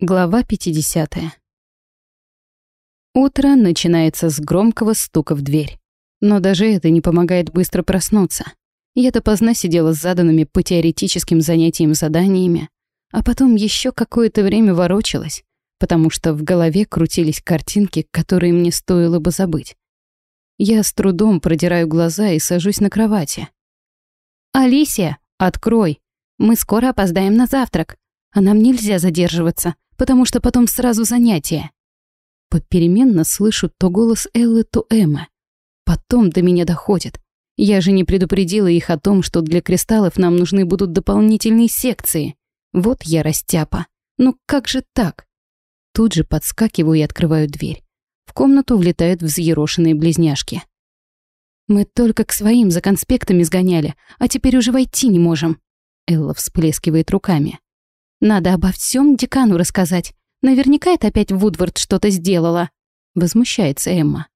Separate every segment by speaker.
Speaker 1: Глава 50. Утро начинается с громкого стука в дверь. Но даже это не помогает быстро проснуться. Я допоздна сидела с заданными по теоретическим занятиям заданиями, а потом еще какое-то время ворочалась, потому что в голове крутились картинки, которые мне стоило бы забыть. Я с трудом продираю глаза и сажусь на кровати. «Алисия, открой! Мы скоро опоздаем на завтрак, а нам нельзя задерживаться потому что потом сразу занятия. Попеременно слышу то голос Эллы, то Эммы. Потом до меня доходит. Я же не предупредила их о том, что для кристаллов нам нужны будут дополнительные секции. Вот я растяпа. Ну как же так? Тут же подскакиваю и открываю дверь. В комнату влетают взъерошенные близняшки. «Мы только к своим за конспектами сгоняли, а теперь уже войти не можем». Элла всплескивает руками. Надо обо всем декану рассказать. Наверняка это опять Вудвард что-то сделала. Возмущается Эмма.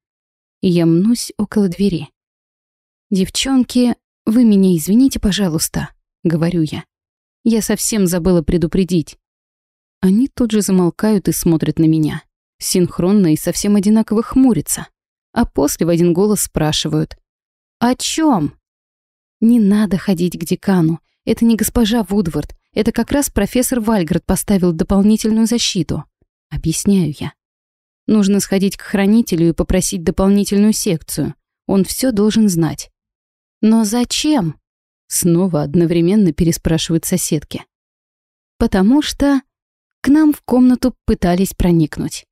Speaker 1: Я мнусь около двери. «Девчонки, вы меня извините, пожалуйста», — говорю я. Я совсем забыла предупредить. Они тут же замолкают и смотрят на меня. Синхронно и совсем одинаково хмурятся. А после в один голос спрашивают. «О чем? «Не надо ходить к декану. Это не госпожа Вудвард. Это как раз профессор Вальгард поставил дополнительную защиту. Объясняю я. Нужно сходить к хранителю и попросить дополнительную секцию. Он все должен знать. Но зачем? Снова одновременно переспрашивают соседки. Потому что к нам в комнату пытались проникнуть.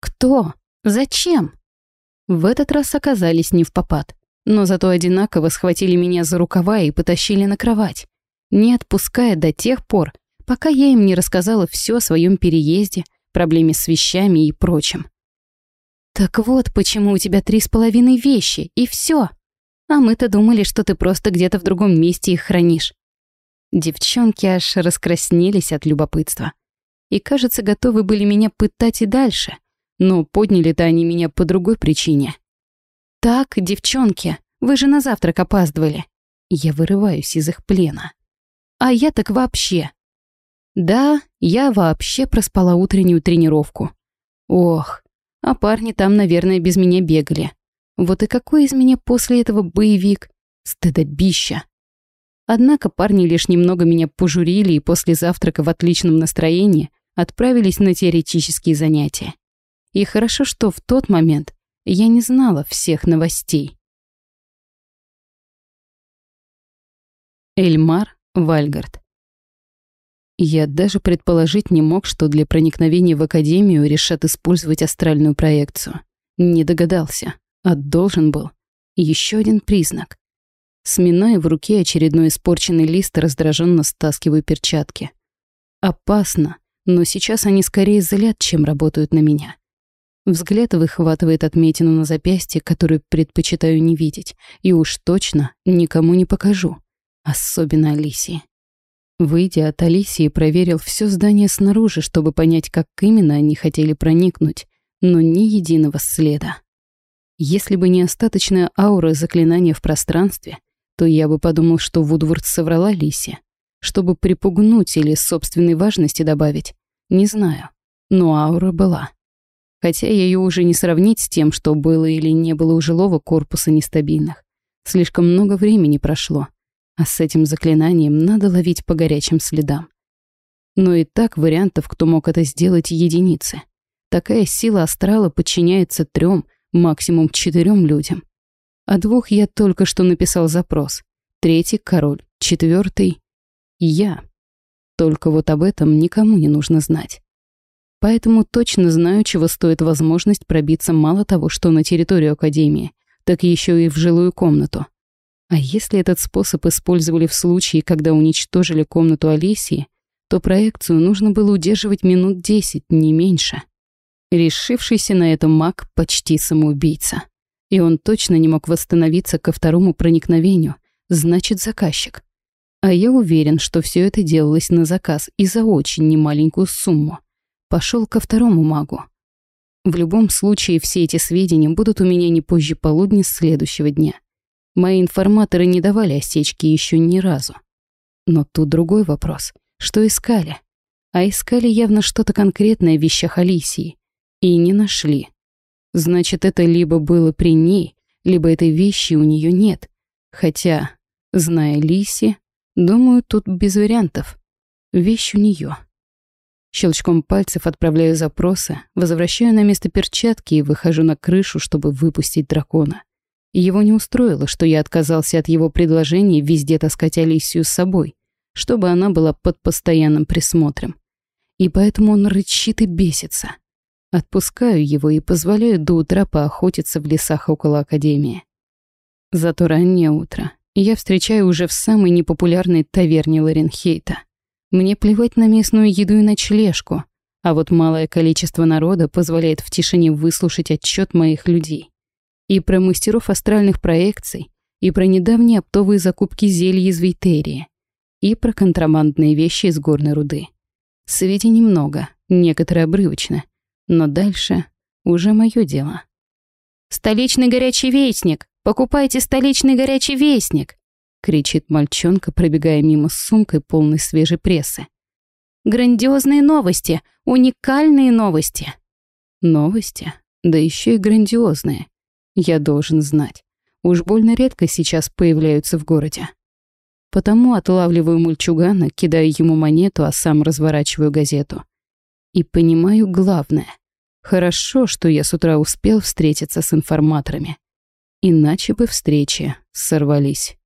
Speaker 1: Кто? Зачем? В этот раз оказались не в попад, но зато одинаково схватили меня за рукава и потащили на кровать не отпуская до тех пор, пока я им не рассказала все о своем переезде, проблеме с вещами и прочем. «Так вот, почему у тебя три с половиной вещи, и все. А мы-то думали, что ты просто где-то в другом месте их хранишь». Девчонки аж раскраснелись от любопытства. И, кажется, готовы были меня пытать и дальше. Но подняли-то они меня по другой причине. «Так, девчонки, вы же на завтрак опаздывали». Я вырываюсь из их плена. А я так вообще. Да, я вообще проспала утреннюю тренировку. Ох, а парни там, наверное, без меня бегали. Вот и какой из меня после этого боевик? Стыдобища. Однако парни лишь немного меня пожурили и после завтрака в отличном настроении отправились на теоретические занятия. И хорошо, что в тот момент я не знала всех новостей. Эльмар Вальгард. Я даже предположить не мог, что для проникновения в Академию решат использовать астральную проекцию. Не догадался, а должен был. Еще один признак. Сминая в руке очередной испорченный лист, раздраженно стаскиваю перчатки. Опасно, но сейчас они скорее злят, чем работают на меня. Взгляд выхватывает отметину на запястье, которую предпочитаю не видеть, и уж точно никому не покажу. Особенно Алисии. Выйдя от Алисии, проверил все здание снаружи, чтобы понять, как именно они хотели проникнуть, но ни единого следа. Если бы не остаточная аура заклинания в пространстве, то я бы подумал, что Вудворд соврала Алисе, чтобы припугнуть или собственной важности добавить. Не знаю, но аура была. Хотя ее уже не сравнить с тем, что было или не было у жилого корпуса нестабильных. Слишком много времени прошло. А с этим заклинанием надо ловить по горячим следам. Но и так вариантов, кто мог это сделать, единицы. Такая сила астрала подчиняется трем, максимум четырем людям. А двух я только что написал запрос. Третий — король, четвертый — я. Только вот об этом никому не нужно знать. Поэтому точно знаю, чего стоит возможность пробиться мало того, что на территорию Академии, так еще и в жилую комнату. А если этот способ использовали в случае, когда уничтожили комнату Алисии, то проекцию нужно было удерживать минут десять, не меньше. Решившийся на это маг почти самоубийца. И он точно не мог восстановиться ко второму проникновению, значит, заказчик. А я уверен, что все это делалось на заказ и за очень немаленькую сумму. Пошел ко второму магу. В любом случае, все эти сведения будут у меня не позже полудня следующего дня. Мои информаторы не давали осечки еще ни разу. Но тут другой вопрос. Что искали? А искали явно что-то конкретное в вещах Алисии. И не нашли. Значит, это либо было при ней, либо этой вещи у нее нет. Хотя, зная Лиси, думаю, тут без вариантов. Вещь у нее. Щелчком пальцев отправляю запросы, возвращаю на место перчатки и выхожу на крышу, чтобы выпустить дракона. Его не устроило, что я отказался от его предложения везде таскать Алисию с собой, чтобы она была под постоянным присмотром. И поэтому он рычит и бесится. Отпускаю его и позволяю до утра поохотиться в лесах около Академии. Зато раннее утро я встречаю уже в самой непопулярной таверне Ларенхейта. Мне плевать на местную еду и ночлежку, а вот малое количество народа позволяет в тишине выслушать отчет моих людей. И про мастеров астральных проекций, и про недавние оптовые закупки зелья из Вейтерии, и про контрабандные вещи из горной руды. Сведений немного, некоторые обрывочно, но дальше уже мое дело. «Столичный горячий вестник! Покупайте столичный горячий вестник!» Кричит мальчонка, пробегая мимо с сумкой, полной свежей прессы. «Грандиозные новости! Уникальные новости!» Новости? Да еще и грандиозные. Я должен знать. Уж больно редко сейчас появляются в городе. Потому отлавливаю мальчугана, кидаю ему монету, а сам разворачиваю газету. И понимаю главное. Хорошо, что я с утра успел встретиться с информаторами. Иначе бы встречи сорвались.